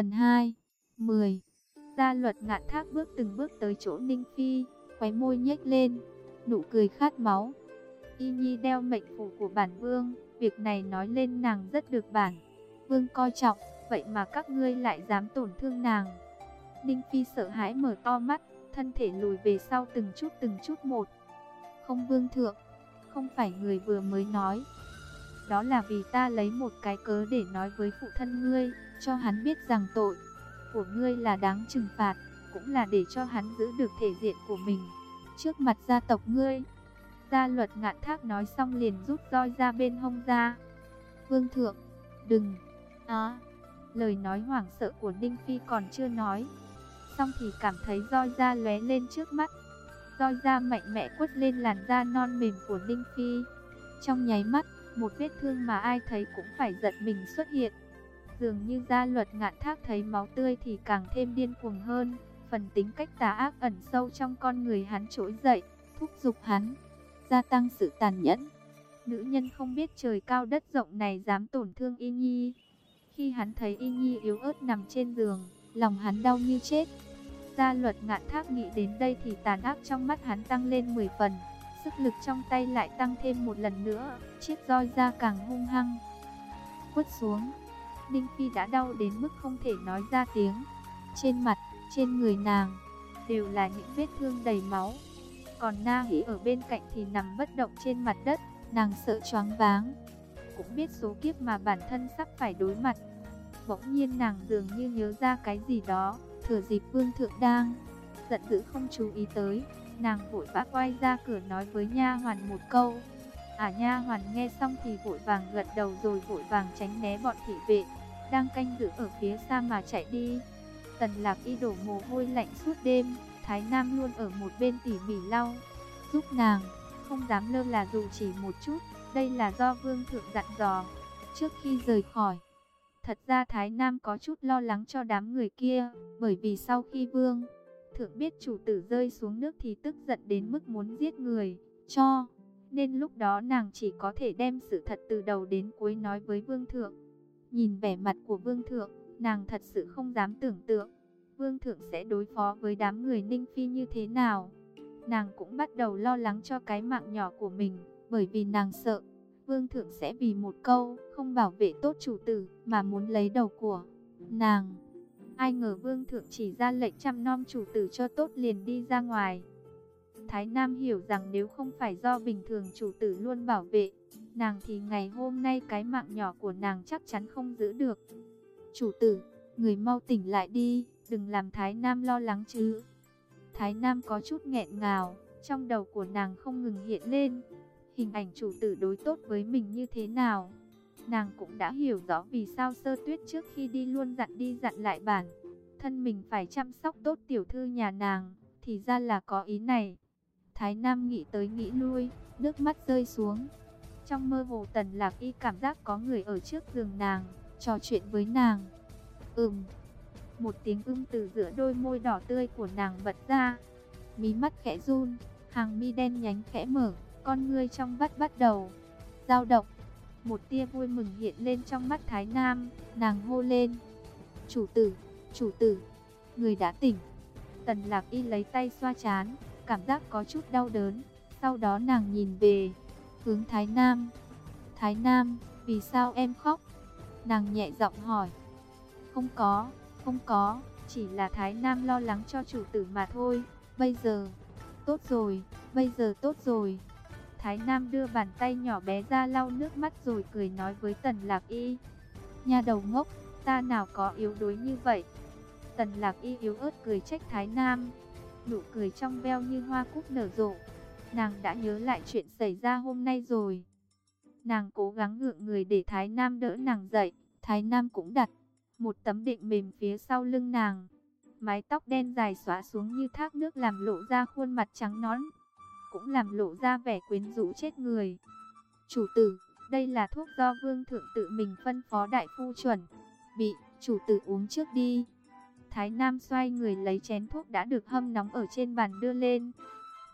Phần 2 10 Gia luật ngạn thác bước từng bước tới chỗ Ninh Phi, khóe môi nhếch lên, nụ cười khát máu. Y Nhi đeo mệnh phù của bản vương, việc này nói lên nàng rất được bản. Vương coi trọng, vậy mà các ngươi lại dám tổn thương nàng. Ninh Phi sợ hãi mở to mắt, thân thể lùi về sau từng chút từng chút một. Không vương thượng, không phải người vừa mới nói. Đó là vì ta lấy một cái cớ để nói với phụ thân ngươi, cho hắn biết rằng tội của ngươi là đáng trừng phạt, cũng là để cho hắn giữ được thể diện của mình. Trước mặt gia tộc ngươi, gia luật ngạn thác nói xong liền rút roi ra bên hông ra. Vương thượng, đừng, á, lời nói hoảng sợ của Ninh Phi còn chưa nói. Xong thì cảm thấy roi da lóe lên trước mắt. Roi da mạnh mẽ quất lên làn da non mềm của Ninh Phi. Trong nháy mắt, một vết thương mà ai thấy cũng phải giật mình xuất hiện. Dường như gia luật ngạn thác thấy máu tươi thì càng thêm điên cuồng hơn. Phần tính cách tà ác ẩn sâu trong con người hắn trỗi dậy, thúc giục hắn, gia tăng sự tàn nhẫn. Nữ nhân không biết trời cao đất rộng này dám tổn thương Y Nhi. Khi hắn thấy Y Nhi yếu ớt nằm trên giường, lòng hắn đau như chết. Gia luật ngạn thác nghĩ đến đây thì tàn ác trong mắt hắn tăng lên 10 phần. Sức lực trong tay lại tăng thêm một lần nữa, chiếc roi ra càng hung hăng. Quất xuống, Ninh Phi đã đau đến mức không thể nói ra tiếng. Trên mặt, trên người nàng, đều là những vết thương đầy máu. Còn Na Hỷ ở bên cạnh thì nằm bất động trên mặt đất, nàng sợ choáng váng. Cũng biết số kiếp mà bản thân sắp phải đối mặt. Bỗng nhiên nàng dường như nhớ ra cái gì đó, thừa dịp vương thượng đang, giận dữ không chú ý tới. Nàng vội vã quay ra cửa nói với nha hoàn một câu. À nha hoàn nghe xong thì vội vàng gật đầu rồi vội vàng tránh né bọn thị vệ, đang canh giữ ở phía xa mà chạy đi. Tần lạc y đổ mồ hôi lạnh suốt đêm, Thái Nam luôn ở một bên tỉ mỉ lau, giúp nàng, không dám lơ là dù chỉ một chút, đây là do vương thượng dặn dò. Trước khi rời khỏi, thật ra Thái Nam có chút lo lắng cho đám người kia, bởi vì sau khi vương thượng biết chủ tử rơi xuống nước thì tức giận đến mức muốn giết người, cho. Nên lúc đó nàng chỉ có thể đem sự thật từ đầu đến cuối nói với vương thượng. Nhìn vẻ mặt của vương thượng, nàng thật sự không dám tưởng tượng. Vương thượng sẽ đối phó với đám người ninh phi như thế nào. Nàng cũng bắt đầu lo lắng cho cái mạng nhỏ của mình, bởi vì nàng sợ. Vương thượng sẽ vì một câu, không bảo vệ tốt chủ tử, mà muốn lấy đầu của nàng. Ai ngờ vương thượng chỉ ra lệnh chăm nom chủ tử cho tốt liền đi ra ngoài. Thái Nam hiểu rằng nếu không phải do bình thường chủ tử luôn bảo vệ, nàng thì ngày hôm nay cái mạng nhỏ của nàng chắc chắn không giữ được. Chủ tử, người mau tỉnh lại đi, đừng làm Thái Nam lo lắng chứ. Thái Nam có chút nghẹn ngào, trong đầu của nàng không ngừng hiện lên, hình ảnh chủ tử đối tốt với mình như thế nào. Nàng cũng đã hiểu rõ vì sao sơ tuyết trước khi đi luôn dặn đi dặn lại bản. Thân mình phải chăm sóc tốt tiểu thư nhà nàng, thì ra là có ý này. Thái Nam nghĩ tới nghĩ lui, nước mắt rơi xuống. Trong mơ hồ tần lạc y cảm giác có người ở trước giường nàng, trò chuyện với nàng. Ừm, một tiếng ưng từ giữa đôi môi đỏ tươi của nàng bật ra. Mí mắt khẽ run, hàng mi đen nhánh khẽ mở, con ngươi trong vắt bắt đầu. dao động, một tia vui mừng hiện lên trong mắt Thái Nam, nàng hô lên. Chủ tử, chủ tử, người đã tỉnh. Tần lạc y lấy tay xoa chán, cảm giác có chút đau đớn. Sau đó nàng nhìn về, hướng Thái Nam. Thái Nam, vì sao em khóc? Nàng nhẹ giọng hỏi. Không có, không có, chỉ là Thái Nam lo lắng cho chủ tử mà thôi. Bây giờ, tốt rồi, bây giờ tốt rồi. Thái Nam đưa bàn tay nhỏ bé ra lau nước mắt rồi cười nói với Tần Lạc Y. Nhà đầu ngốc, ta nào có yếu đuối như vậy. Tần Lạc Y yếu ớt cười trách Thái Nam. Nụ cười trong veo như hoa cúc nở rộ. Nàng đã nhớ lại chuyện xảy ra hôm nay rồi. Nàng cố gắng ngượng người để Thái Nam đỡ nàng dậy. Thái Nam cũng đặt một tấm định mềm phía sau lưng nàng. Mái tóc đen dài xóa xuống như thác nước làm lộ ra khuôn mặt trắng nõn, cũng làm lộ ra vẻ quyến rũ chết người. Chủ tử, đây là thuốc do vương thượng tự mình phân phó đại phu chuẩn. Bị, chủ tử uống trước đi. Thái Nam xoay người lấy chén thuốc đã được hâm nóng ở trên bàn đưa lên.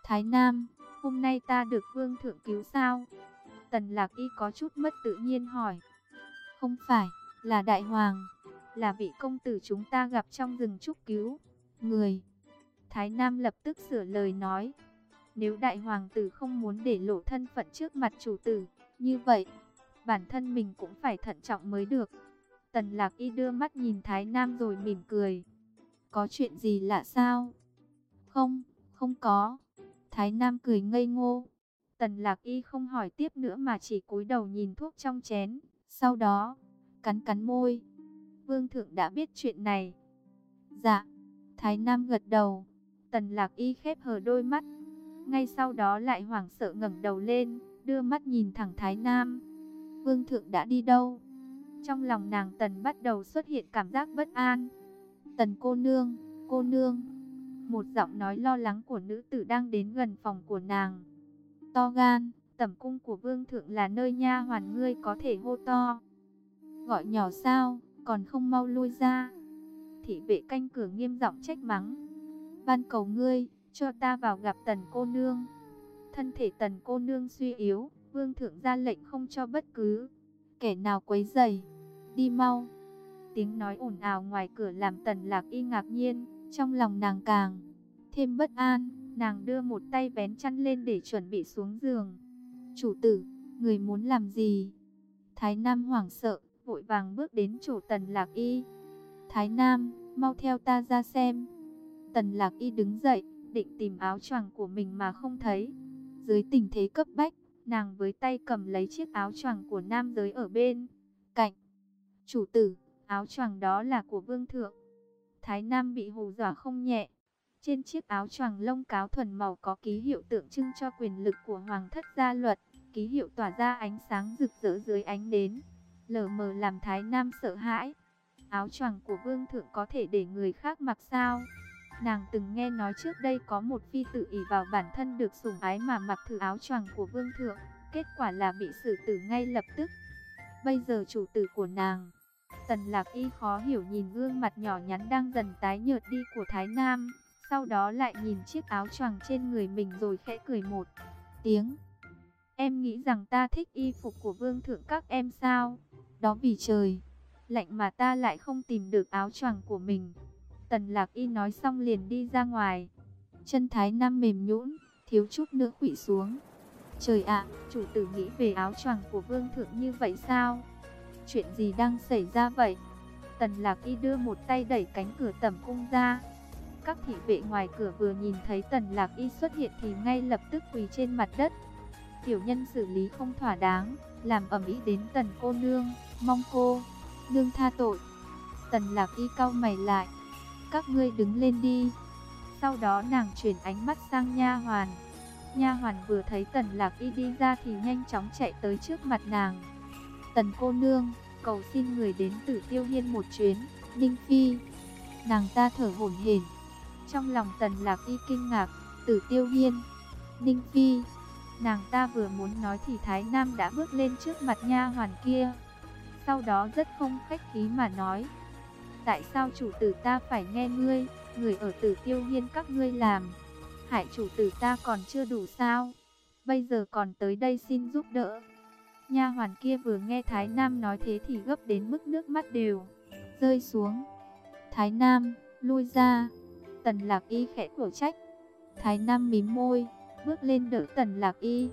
Thái Nam, hôm nay ta được vương thượng cứu sao? Tần lạc y có chút mất tự nhiên hỏi. Không phải, là đại hoàng. là vị công tử chúng ta gặp trong rừng trúc cứu. Người. Thái Nam lập tức sửa lời nói. Nếu đại hoàng tử không muốn để lộ thân phận trước mặt chủ tử, như vậy, bản thân mình cũng phải thận trọng mới được. Tần lạc y đưa mắt nhìn Thái Nam rồi mỉm cười. Có chuyện gì lạ sao? Không, không có. Thái Nam cười ngây ngô. Tần lạc y không hỏi tiếp nữa mà chỉ cúi đầu nhìn thuốc trong chén. Sau đó, cắn cắn môi. Vương thượng đã biết chuyện này. Dạ, Thái Nam gật đầu. Tần lạc y khép hờ đôi mắt. Ngay sau đó lại hoảng sợ ngẩng đầu lên, đưa mắt nhìn thẳng Thái Nam. Vương thượng đã đi đâu? Trong lòng nàng tần bắt đầu xuất hiện cảm giác bất an. Tần cô nương, cô nương. Một giọng nói lo lắng của nữ tử đang đến gần phòng của nàng. To gan, tẩm cung của vương thượng là nơi nha hoàn ngươi có thể hô to. Gọi nhỏ sao, còn không mau lui ra. Thị vệ canh cửa nghiêm giọng trách mắng. Ban cầu ngươi, cho ta vào gặp tần cô nương. Thân thể tần cô nương suy yếu, vương thượng ra lệnh không cho bất cứ kẻ nào quấy rầy. Đi mau. Tiếng nói ồn ào ngoài cửa làm tần lạc y ngạc nhiên, trong lòng nàng càng thêm bất an, nàng đưa một tay vén chăn lên để chuẩn bị xuống giường. Chủ tử, người muốn làm gì? Thái Nam hoảng sợ, vội vàng bước đến chỗ tần lạc y. Thái Nam, mau theo ta ra xem. Tần lạc y đứng dậy, định tìm áo choàng của mình mà không thấy. Dưới tình thế cấp bách, nàng với tay cầm lấy chiếc áo choàng của nam giới ở bên cạnh. Chủ tử, áo choàng đó là của vương thượng. Thái Nam bị hù dọa không nhẹ. Trên chiếc áo choàng lông cáo thuần màu có ký hiệu tượng trưng cho quyền lực của hoàng thất gia luật. Ký hiệu tỏa ra ánh sáng rực rỡ dưới ánh nến. Lờ mờ làm Thái Nam sợ hãi. Áo choàng của vương thượng có thể để người khác mặc sao? Nàng từng nghe nói trước đây có một phi tử ỷ vào bản thân được sủng ái mà mặc thử áo choàng của vương thượng. Kết quả là bị xử tử ngay lập tức. Bây giờ chủ tử của nàng Tần lạc y khó hiểu nhìn gương mặt nhỏ nhắn đang dần tái nhợt đi của Thái Nam. Sau đó lại nhìn chiếc áo choàng trên người mình rồi khẽ cười một tiếng. Em nghĩ rằng ta thích y phục của vương thượng các em sao? Đó vì trời, lạnh mà ta lại không tìm được áo choàng của mình. Tần lạc y nói xong liền đi ra ngoài. Chân Thái Nam mềm nhũn, thiếu chút nữa quỵ xuống. Trời ạ, chủ tử nghĩ về áo choàng của vương thượng như vậy sao? Chuyện gì đang xảy ra vậy? Tần lạc y đưa một tay đẩy cánh cửa tẩm cung ra. Các thị vệ ngoài cửa vừa nhìn thấy tần lạc y xuất hiện thì ngay lập tức quỳ trên mặt đất. Tiểu nhân xử lý không thỏa đáng, làm ẩm ý đến tần cô nương, mong cô, nương tha tội. Tần lạc y cau mày lại, các ngươi đứng lên đi. Sau đó nàng chuyển ánh mắt sang nha hoàn. Nha hoàn vừa thấy Tần Lạc Y đi ra thì nhanh chóng chạy tới trước mặt nàng. Tần cô nương, cầu xin người đến Tử Tiêu Hiên một chuyến. Ninh Phi, nàng ta thở hổn hển. Trong lòng Tần Lạc Y kinh ngạc, Tử Tiêu Hiên, Ninh Phi. Nàng ta vừa muốn nói thì Thái Nam đã bước lên trước mặt nha hoàn kia. Sau đó rất không khách khí mà nói, tại sao chủ tử ta phải nghe ngươi, người ở Tử Tiêu Hiên các ngươi làm? hại chủ tử ta còn chưa đủ sao? Bây giờ còn tới đây xin giúp đỡ. Nha hoàn kia vừa nghe Thái Nam nói thế thì gấp đến mức nước mắt đều rơi xuống. Thái Nam, lui ra. Tần Lạc Y khẽ cổ trách. Thái Nam mím môi, bước lên đỡ Tần Lạc Y.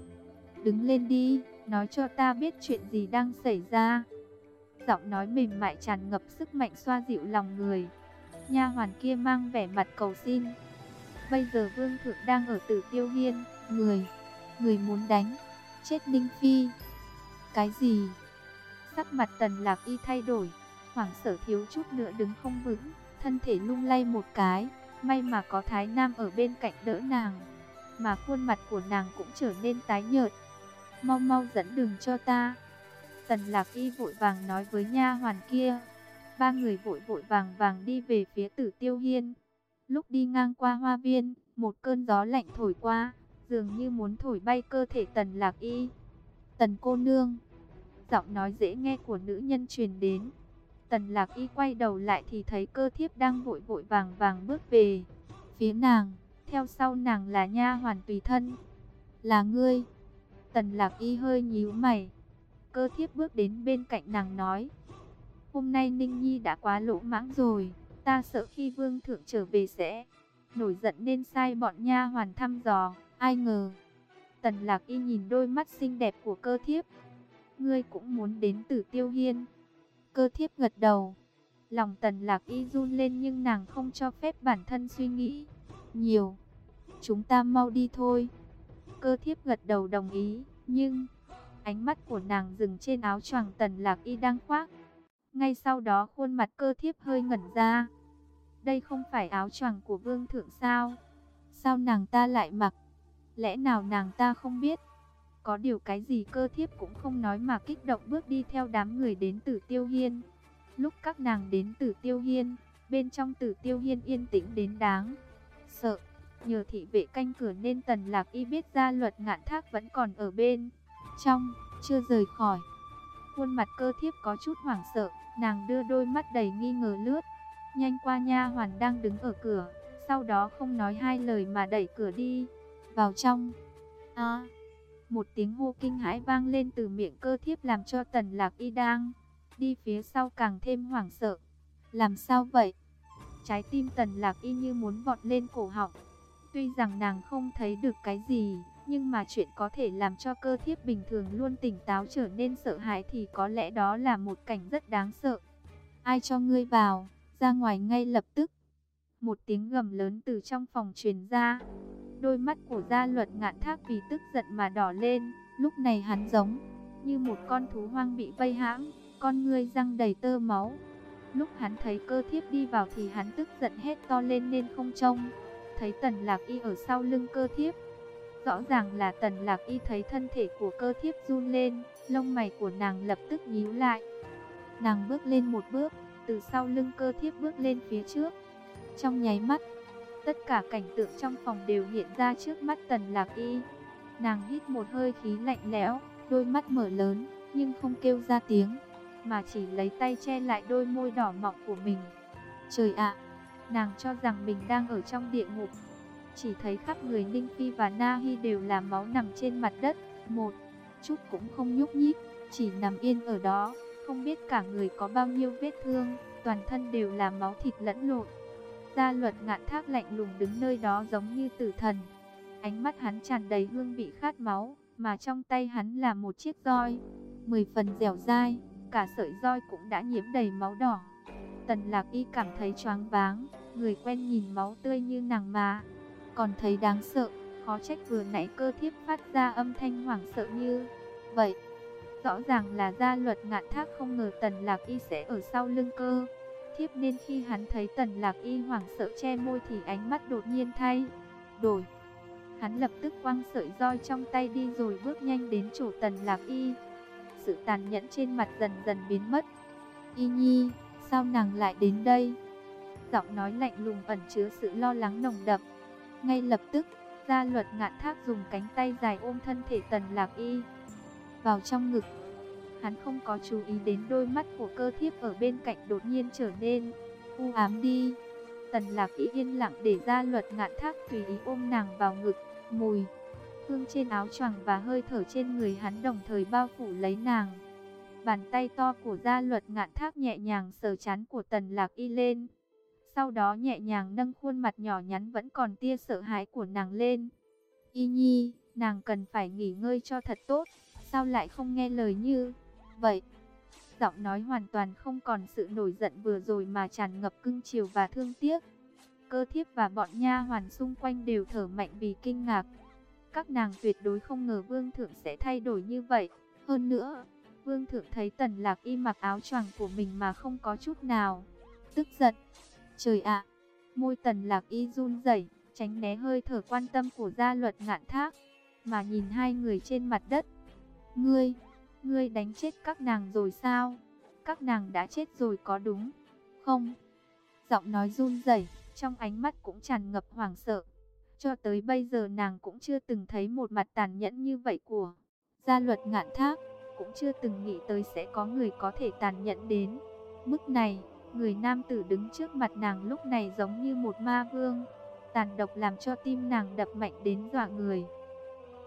Đứng lên đi, nói cho ta biết chuyện gì đang xảy ra. Giọng nói mềm mại tràn ngập sức mạnh xoa dịu lòng người. Nha hoàn kia mang vẻ mặt cầu xin. Bây giờ vương thượng đang ở tử tiêu hiên, người, người muốn đánh, chết Ninh Phi. Cái gì? Sắc mặt tần lạc y thay đổi, hoảng sở thiếu chút nữa đứng không vững, thân thể lung lay một cái, may mà có Thái Nam ở bên cạnh đỡ nàng, mà khuôn mặt của nàng cũng trở nên tái nhợt. Mau mau dẫn đường cho ta. Tần lạc y vội vàng nói với nha hoàn kia. Ba người vội vội vàng vàng đi về phía tử tiêu hiên. Lúc đi ngang qua hoa viên, một cơn gió lạnh thổi qua, dường như muốn thổi bay cơ thể tần lạc y. Tần cô nương, giọng nói dễ nghe của nữ nhân truyền đến. Tần lạc y quay đầu lại thì thấy cơ thiếp đang vội vội vàng vàng bước về. Phía nàng, theo sau nàng là nha hoàn tùy thân. Là ngươi. Tần lạc y hơi nhíu mày. Cơ thiếp bước đến bên cạnh nàng nói. Hôm nay Ninh Nhi đã quá lỗ mãng rồi, ta sợ khi vương thượng trở về sẽ nổi giận nên sai bọn nha hoàn thăm dò, ai ngờ. Tần lạc y nhìn đôi mắt xinh đẹp của cơ thiếp. Ngươi cũng muốn đến tử tiêu hiên. Cơ thiếp gật đầu. Lòng tần lạc y run lên nhưng nàng không cho phép bản thân suy nghĩ. Nhiều. Chúng ta mau đi thôi. Cơ thiếp gật đầu đồng ý. Nhưng, ánh mắt của nàng dừng trên áo choàng tần lạc y đang khoác. Ngay sau đó khuôn mặt cơ thiếp hơi ngẩn ra. Đây không phải áo choàng của vương thượng sao? Sao nàng ta lại mặc? Lẽ nào nàng ta không biết? Có điều cái gì cơ thiếp cũng không nói mà kích động bước đi theo đám người đến tử tiêu hiên. Lúc các nàng đến tử tiêu hiên, bên trong tử tiêu hiên yên tĩnh đến đáng. Sợ, nhờ thị vệ canh cửa nên tần lạc y biết ra luật ngạn thác vẫn còn ở bên. Trong, chưa rời khỏi. Khuôn mặt cơ thiếp có chút hoảng sợ, nàng đưa đôi mắt đầy nghi ngờ lướt. Nhanh qua nha hoàn đang đứng ở cửa, sau đó không nói hai lời mà đẩy cửa đi. Vào trong. À, một tiếng hô kinh hãi vang lên từ miệng cơ thiếp làm cho tần lạc y đang đi phía sau càng thêm hoảng sợ. Làm sao vậy? Trái tim tần lạc y như muốn vọt lên cổ họng. Tuy rằng nàng không thấy được cái gì, nhưng mà chuyện có thể làm cho cơ thiếp bình thường luôn tỉnh táo trở nên sợ hãi thì có lẽ đó là một cảnh rất đáng sợ. Ai cho ngươi vào, ra ngoài ngay lập tức. Một tiếng gầm lớn từ trong phòng truyền ra. Đôi mắt của gia luật ngạn thác vì tức giận mà đỏ lên, lúc này hắn giống như một con thú hoang bị vây hãm, con ngươi răng đầy tơ máu. Lúc hắn thấy cơ thiếp đi vào thì hắn tức giận hét to lên nên không trông. Thấy tần lạc y ở sau lưng cơ thiếp. Rõ ràng là tần lạc y thấy thân thể của cơ thiếp run lên, lông mày của nàng lập tức nhíu lại. Nàng bước lên một bước, từ sau lưng cơ thiếp bước lên phía trước. Trong nháy mắt, tất cả cảnh tượng trong phòng đều hiện ra trước mắt tần lạc y. Nàng hít một hơi khí lạnh lẽo, đôi mắt mở lớn, nhưng không kêu ra tiếng mà chỉ lấy tay che lại đôi môi đỏ mọng của mình. Trời ạ, nàng cho rằng mình đang ở trong địa ngục. Chỉ thấy khắp người Ninh Phi và Na Hi đều là máu nằm trên mặt đất, một chút cũng không nhúc nhích, chỉ nằm yên ở đó, không biết cả người có bao nhiêu vết thương, toàn thân đều là máu thịt lẫn lộn. Gia luật ngạn thác lạnh lùng đứng nơi đó giống như tử thần. Ánh mắt hắn tràn đầy hương vị khát máu, mà trong tay hắn là một chiếc roi, mười phần dẻo dai, cả sợi roi cũng đã nhiễm đầy máu đỏ. Tần lạc y cảm thấy choáng váng, người quen nhìn máu tươi như nàng mà, còn thấy đáng sợ, khó trách vừa nãy cơ thiếp phát ra âm thanh hoảng sợ như vậy. Rõ ràng là gia luật ngạn thác không ngờ tần lạc y sẽ ở sau lưng cơ. Thiếp nên khi hắn thấy tần lạc y hoảng sợ che môi thì ánh mắt đột nhiên thay, đổi. Hắn lập tức quăng sợi roi trong tay đi rồi bước nhanh đến chỗ tần lạc y sự tàn nhẫn trên mặt dần dần biến mất. Y Nhi, sao nàng lại đến đây? Giọng nói lạnh lùng ẩn chứa sự lo lắng nồng đậm. Ngay lập tức, gia luật ngạn thác dùng cánh tay dài ôm thân thể tần lạc y. Vào trong ngực, hắn không có chú ý đến đôi mắt của cơ thiếp ở bên cạnh đột nhiên trở nên u ám đi. Tần lạc y yên lặng để gia luật ngạn thác tùy ý ôm nàng vào ngực, mùi hương trên áo choàng và hơi thở trên người hắn đồng thời bao phủ lấy nàng. Bàn tay to của gia luật ngạn thác nhẹ nhàng sờ chán của tần lạc y lên. Sau đó nhẹ nhàng nâng khuôn mặt nhỏ nhắn vẫn còn tia sợ hãi của nàng lên. Y nhi, nàng cần phải nghỉ ngơi cho thật tốt, sao lại không nghe lời như vậy? Giọng nói hoàn toàn không còn sự nổi giận vừa rồi mà tràn ngập cưng chiều và thương tiếc. Cơ thiếp và bọn nha hoàn xung quanh đều thở mạnh vì kinh ngạc. Các nàng tuyệt đối không ngờ Vương Thượng sẽ thay đổi như vậy. Hơn nữa, Vương Thượng thấy Tần Lạc Y mặc áo choàng của mình mà không có chút nào. Tức giận. Trời ạ! môi Tần Lạc Y run rẩy, tránh né hơi thở quan tâm của gia luật ngạn thác. Mà nhìn hai người trên mặt đất. Ngươi! Ngươi đánh chết các nàng rồi sao? Các nàng đã chết rồi có đúng? Không! Giọng nói run rẩy, trong ánh mắt cũng tràn ngập hoảng sợ. Cho tới bây giờ nàng cũng chưa từng thấy một mặt tàn nhẫn như vậy của gia luật ngạn thác, cũng chưa từng nghĩ tới sẽ có người có thể tàn nhẫn đến. Mức này, người nam tử đứng trước mặt nàng lúc này giống như một ma vương, tàn độc làm cho tim nàng đập mạnh đến dọa người.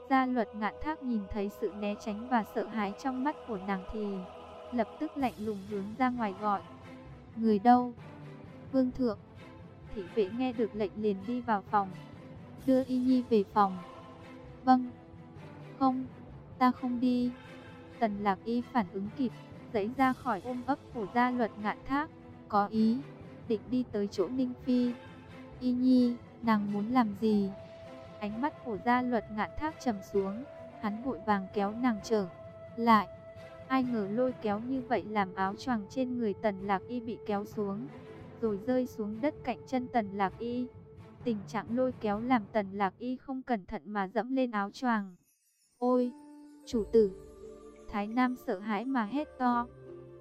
Gia luật ngạn thác nhìn thấy sự né tránh và sợ hãi trong mắt của nàng thì lập tức lạnh lùng hướng ra ngoài gọi. Người đâu? Vương thượng. Thị vệ nghe được lệnh liền đi vào phòng. Đưa Y Nhi về phòng. Vâng. Không, ta không đi. Tần lạc y phản ứng kịp, dãy ra khỏi ôm ấp của gia luật ngạn thác. Có ý, định đi tới chỗ Ninh Phi. Y Nhi, nàng muốn làm gì? Ánh mắt của gia luật ngạn thác trầm xuống, hắn vội vàng kéo nàng trở lại. Ai ngờ lôi kéo như vậy làm áo choàng trên người tần lạc y bị kéo xuống, rồi rơi xuống đất cạnh chân tần lạc y. Tình trạng lôi kéo làm tần lạc y không cẩn thận mà dẫm lên áo choàng. Ôi, chủ tử! Thái Nam sợ hãi mà hét to.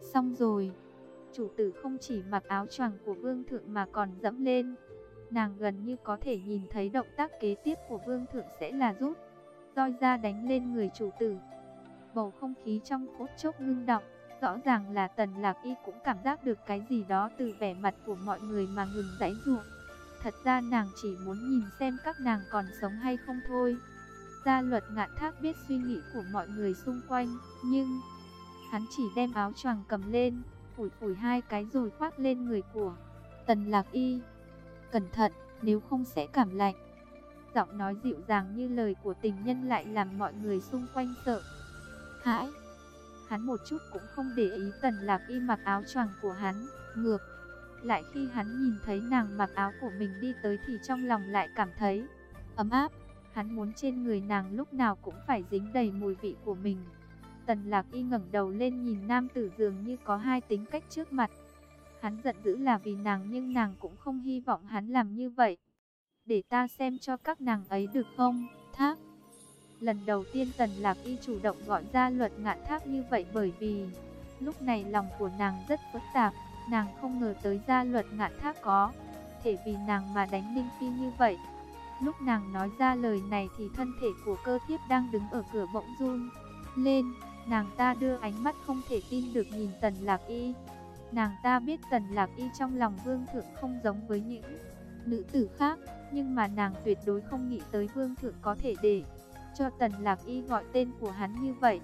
Xong rồi! Chủ tử không chỉ mặc áo choàng của vương thượng mà còn dẫm lên. Nàng gần như có thể nhìn thấy động tác kế tiếp của vương thượng sẽ là rút. Roi ra đánh lên người chủ tử. Bầu không khí trong phút chốc ngưng động. Rõ ràng là tần lạc y cũng cảm giác được cái gì đó từ vẻ mặt của mọi người mà ngừng giãy ruộng. Thật ra nàng chỉ muốn nhìn xem các nàng còn sống hay không thôi. Gia luật ngạn thác biết suy nghĩ của mọi người xung quanh, nhưng hắn chỉ đem áo choàng cầm lên, phủi phủi hai cái rồi khoác lên người của tần lạc y. Cẩn thận, nếu không sẽ cảm lạnh. Giọng nói dịu dàng như lời của tình nhân lại làm mọi người xung quanh sợ. Hãi! Hắn một chút cũng không để ý tần lạc y mặc áo choàng của hắn, ngược. Lại khi hắn nhìn thấy nàng mặc áo của mình đi tới thì trong lòng lại cảm thấy ấm áp. Hắn muốn trên người nàng lúc nào cũng phải dính đầy mùi vị của mình. Tần lạc y ngẩng đầu lên nhìn nam tử dường như có hai tính cách trước mặt. Hắn giận dữ là vì nàng nhưng nàng cũng không hy vọng hắn làm như vậy. Để ta xem cho các nàng ấy được không, thác. Lần đầu tiên tần lạc y chủ động gọi ra luật ngạn thác như vậy bởi vì lúc này lòng của nàng rất phức tạp. Nàng không ngờ tới gia luật ngạn thác có thể vì nàng mà đánh Ninh Phi như vậy. Lúc nàng nói ra lời này thì thân thể của cơ thiếp đang đứng ở cửa bỗng run lên. Nàng ta đưa ánh mắt không thể tin được nhìn tần lạc y. Nàng ta biết tần lạc y trong lòng vương thượng không giống với những nữ tử khác. Nhưng mà nàng tuyệt đối không nghĩ tới vương thượng có thể để cho tần lạc y gọi tên của hắn như vậy.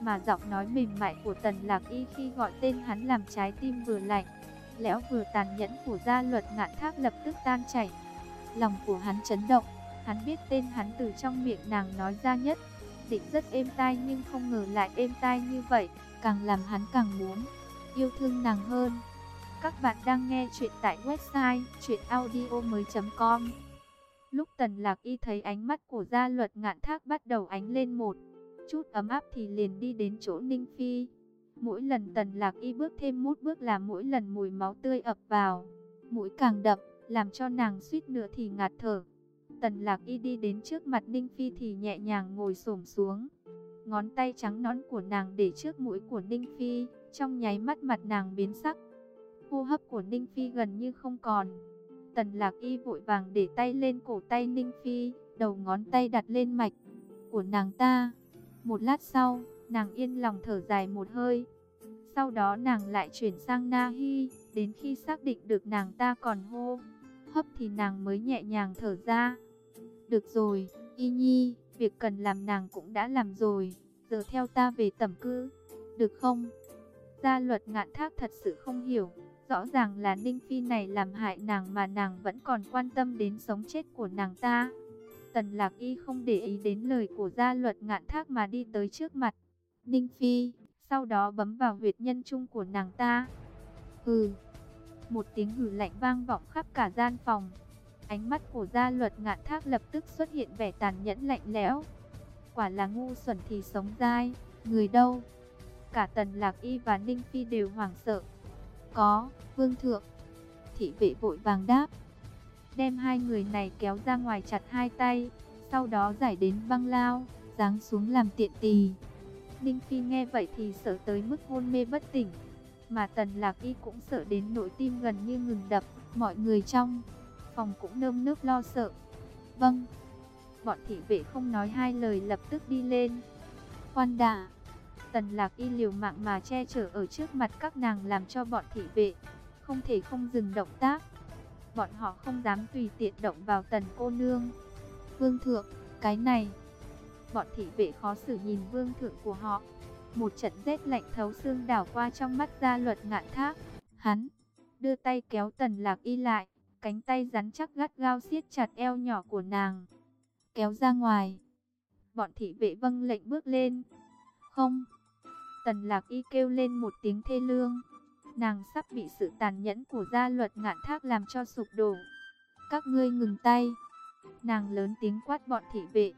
Mà giọng nói mềm mại của tần lạc y khi gọi tên hắn làm trái tim vừa lạnh, lẽo vừa tàn nhẫn của gia luật ngạn thác lập tức tan chảy. Lòng của hắn chấn động, hắn biết tên hắn từ trong miệng nàng nói ra nhất. Định rất êm tai nhưng không ngờ lại êm tai như vậy, càng làm hắn càng muốn yêu thương nàng hơn. Các bạn đang nghe chuyện tại website chuyenaudio.com Lúc Tần Lạc Y thấy ánh mắt của gia luật ngạn thác bắt đầu ánh lên một chút ấm áp thì liền đi đến chỗ Ninh Phi. Mỗi lần Tần Lạc Y bước thêm một bước là mỗi lần mùi máu tươi ập vào. Mũi càng đậm, làm cho nàng suýt nữa thì ngạt thở. Tần Lạc Y đi đến trước mặt Ninh Phi thì nhẹ nhàng ngồi xổm xuống. Ngón tay trắng nón của nàng để trước mũi của Ninh Phi, trong nháy mắt mặt nàng biến sắc. Hô hấp của Ninh Phi gần như không còn. Tần lạc y vội vàng để tay lên cổ tay Ninh Phi, đầu ngón tay đặt lên mạch của nàng ta. Một lát sau, nàng yên lòng thở dài một hơi. Sau đó nàng lại chuyển sang Na Hi, đến khi xác định được nàng ta còn hô. Hấp thì nàng mới nhẹ nhàng thở ra. Được rồi, Y Nhi, việc cần làm nàng cũng đã làm rồi, giờ theo ta về tẩm cư, được không? Gia luật ngạn thác thật sự không hiểu, Rõ ràng là Ninh Phi này làm hại nàng mà nàng vẫn còn quan tâm đến sống chết của nàng ta. Tần Lạc Y không để ý đến lời của gia luật ngạn thác mà đi tới trước mặt. Ninh Phi, sau đó bấm vào huyệt nhân trung của nàng ta. Hừ, một tiếng hừ lạnh vang vọng khắp cả gian phòng. Ánh mắt của gia luật ngạn thác lập tức xuất hiện vẻ tàn nhẫn lạnh lẽo. Quả là ngu xuẩn thì sống dai, người đâu? Cả Tần Lạc Y và Ninh Phi đều hoảng sợ. Có, vương thượng. Thị vệ vội vàng đáp. Đem hai người này kéo ra ngoài chặt hai tay, sau đó giải đến băng lao, giáng xuống làm tiện tỳ. Ninh Phi nghe vậy thì sợ tới mức hôn mê bất tỉnh. Mà Tần Lạc Y cũng sợ đến nỗi tim gần như ngừng đập, mọi người trong phòng cũng nơm nước lo sợ. Vâng, bọn thị vệ không nói hai lời lập tức đi lên. Khoan đã, Tần lạc y liều mạng mà che chở ở trước mặt các nàng làm cho bọn thị vệ, không thể không dừng động tác. Bọn họ không dám tùy tiện động vào tần cô nương. Vương thượng, cái này, bọn thị vệ khó xử nhìn vương thượng của họ. Một trận rét lạnh thấu xương đảo qua trong mắt gia luật ngạn thác. Hắn đưa tay kéo tần lạc y lại, cánh tay rắn chắc gắt gao siết chặt eo nhỏ của nàng. Kéo ra ngoài. Bọn thị vệ vâng lệnh bước lên. Không. Tần lạc y kêu lên một tiếng thê lương. Nàng sắp bị sự tàn nhẫn của gia luật ngạn thác làm cho sụp đổ. Các ngươi ngừng tay. Nàng lớn tiếng quát bọn thị vệ.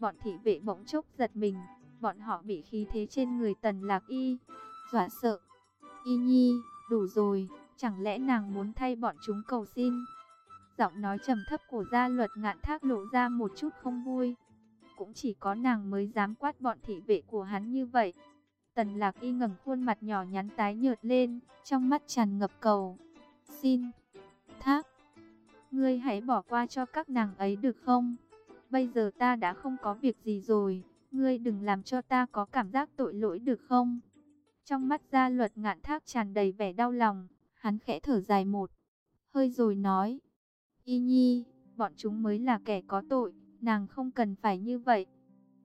Bọn thị vệ bỗng chốc giật mình. Bọn họ bị khí thế trên người tần lạc y. Dọa sợ. Y nhi, đủ rồi. Chẳng lẽ nàng muốn thay bọn chúng cầu xin? Giọng nói trầm thấp của gia luật ngạn thác lộ ra một chút không vui. Cũng chỉ có nàng mới dám quát bọn thị vệ của hắn như vậy. Tần lạc y ngẩng khuôn mặt nhỏ nhắn tái nhợt lên, trong mắt tràn ngập cầu. Xin, thác, ngươi hãy bỏ qua cho các nàng ấy được không? Bây giờ ta đã không có việc gì rồi, ngươi đừng làm cho ta có cảm giác tội lỗi được không? Trong mắt gia luật ngạn thác tràn đầy vẻ đau lòng, hắn khẽ thở dài một hơi rồi nói. Y nhi, bọn chúng mới là kẻ có tội, nàng không cần phải như vậy.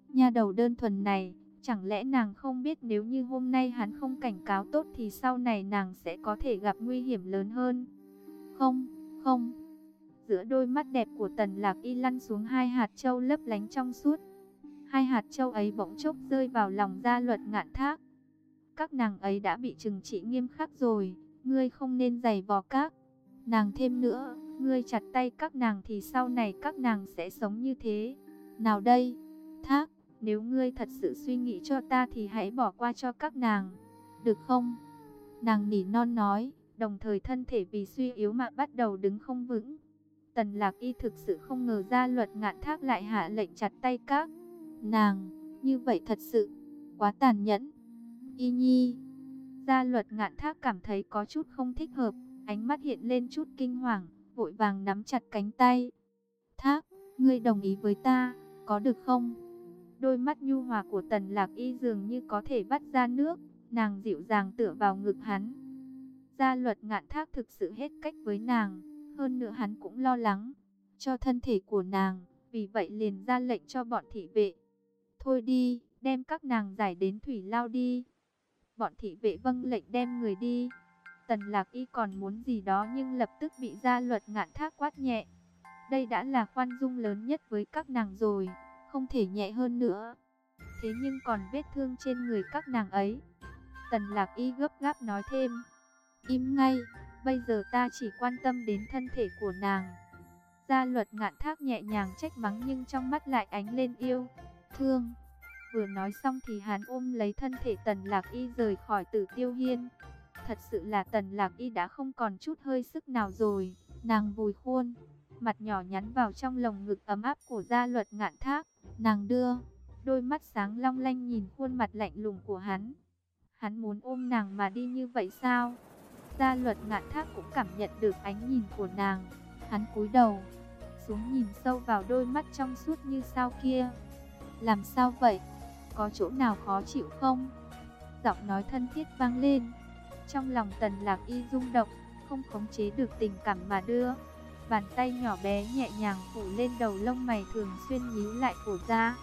Nhà đầu đơn thuần này, chẳng lẽ nàng không biết nếu như hôm nay hắn không cảnh cáo tốt thì sau này nàng sẽ có thể gặp nguy hiểm lớn hơn. Không, không. Giữa đôi mắt đẹp của tần lạc y lăn xuống hai hạt châu lấp lánh trong suốt. Hai hạt châu ấy bỗng chốc rơi vào lòng gia luật ngạn thác. Các nàng ấy đã bị trừng trị nghiêm khắc rồi, ngươi không nên giày vò các. Nàng thêm nữa, ngươi chặt tay các nàng thì sau này các nàng sẽ sống như thế. Nào đây, thác, nếu ngươi thật sự suy nghĩ cho ta thì hãy bỏ qua cho các nàng, được không? Nàng nỉ non nói, đồng thời thân thể vì suy yếu mà bắt đầu đứng không vững. Tần lạc y thực sự không ngờ ra luật ngạn thác lại hạ lệnh chặt tay các nàng, như vậy thật sự, quá tàn nhẫn. Y nhi, gia luật ngạn thác cảm thấy có chút không thích hợp, ánh mắt hiện lên chút kinh hoàng, vội vàng nắm chặt cánh tay. Thác, ngươi đồng ý với ta, có được không? Đôi mắt nhu hòa của tần lạc y dường như có thể bắt ra nước, nàng dịu dàng tựa vào ngực hắn. Gia luật ngạn thác thực sự hết cách với nàng, hơn nữa hắn cũng lo lắng cho thân thể của nàng, vì vậy liền ra lệnh cho bọn thị vệ. Thôi đi, đem các nàng giải đến thủy lao đi. Bọn thị vệ vâng lệnh đem người đi. Tần lạc y còn muốn gì đó nhưng lập tức bị gia luật ngạn thác quát nhẹ. Đây đã là khoan dung lớn nhất với các nàng rồi, không thể nhẹ hơn nữa. Thế nhưng còn vết thương trên người các nàng ấy. Tần lạc y gấp gáp nói thêm. Im ngay, bây giờ ta chỉ quan tâm đến thân thể của nàng. Gia luật ngạn thác nhẹ nhàng trách mắng nhưng trong mắt lại ánh lên yêu, thương. Vừa nói xong thì hắn ôm lấy thân thể tần lạc y rời khỏi tử tiêu hiên. Thật sự là tần lạc y đã không còn chút hơi sức nào rồi. Nàng vùi khuôn, mặt nhỏ nhắn vào trong lồng ngực ấm áp của gia luật ngạn thác. Nàng đưa, đôi mắt sáng long lanh nhìn khuôn mặt lạnh lùng của hắn. Hắn muốn ôm nàng mà đi như vậy sao? Gia luật ngạn thác cũng cảm nhận được ánh nhìn của nàng. Hắn cúi đầu, xuống nhìn sâu vào đôi mắt trong suốt như sao kia. Làm sao vậy? Có chỗ nào khó chịu không? Giọng nói thân thiết vang lên. Trong lòng tần lạc y rung động, không khống chế được tình cảm mà đưa. Bàn tay nhỏ bé nhẹ nhàng phủ lên đầu lông mày thường xuyên nhíu lại cổ ra.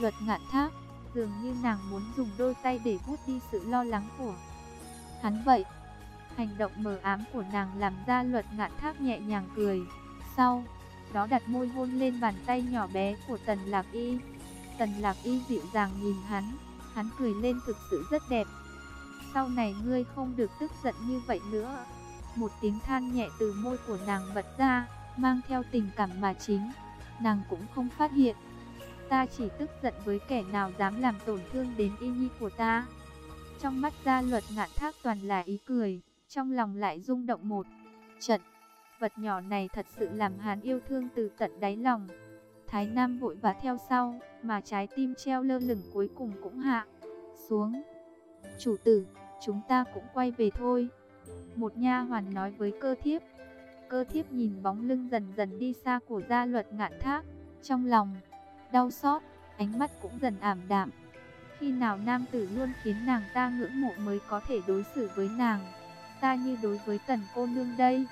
Luật ngạn thác, dường như nàng muốn dùng đôi tay để hút đi sự lo lắng của hắn vậy. Hành động mờ ám của nàng làm ra luật ngạn thác nhẹ nhàng cười. Sau, đó đặt môi hôn lên bàn tay nhỏ bé của tần lạc y. Tần lạc y dịu dàng nhìn hắn, hắn cười lên thực sự rất đẹp. Sau này ngươi không được tức giận như vậy nữa. Một tiếng than nhẹ từ môi của nàng bật ra, mang theo tình cảm mà chính. Nàng cũng không phát hiện. Ta chỉ tức giận với kẻ nào dám làm tổn thương đến y nhi của ta. Trong mắt gia luật ngạn thác toàn là ý cười, trong lòng lại rung động một trận. Vật nhỏ này thật sự làm hắn yêu thương từ tận đáy lòng. Thái Nam vội và theo sau, mà trái tim treo lơ lửng cuối cùng cũng hạ xuống. Chủ tử, chúng ta cũng quay về thôi. Một nha hoàn nói với cơ thiếp. Cơ thiếp nhìn bóng lưng dần dần đi xa của gia luật ngạn thác. Trong lòng, đau xót, ánh mắt cũng dần ảm đạm. Khi nào nam tử luôn khiến nàng ta ngưỡng mộ mới có thể đối xử với nàng. Ta như đối với tần cô nương đây.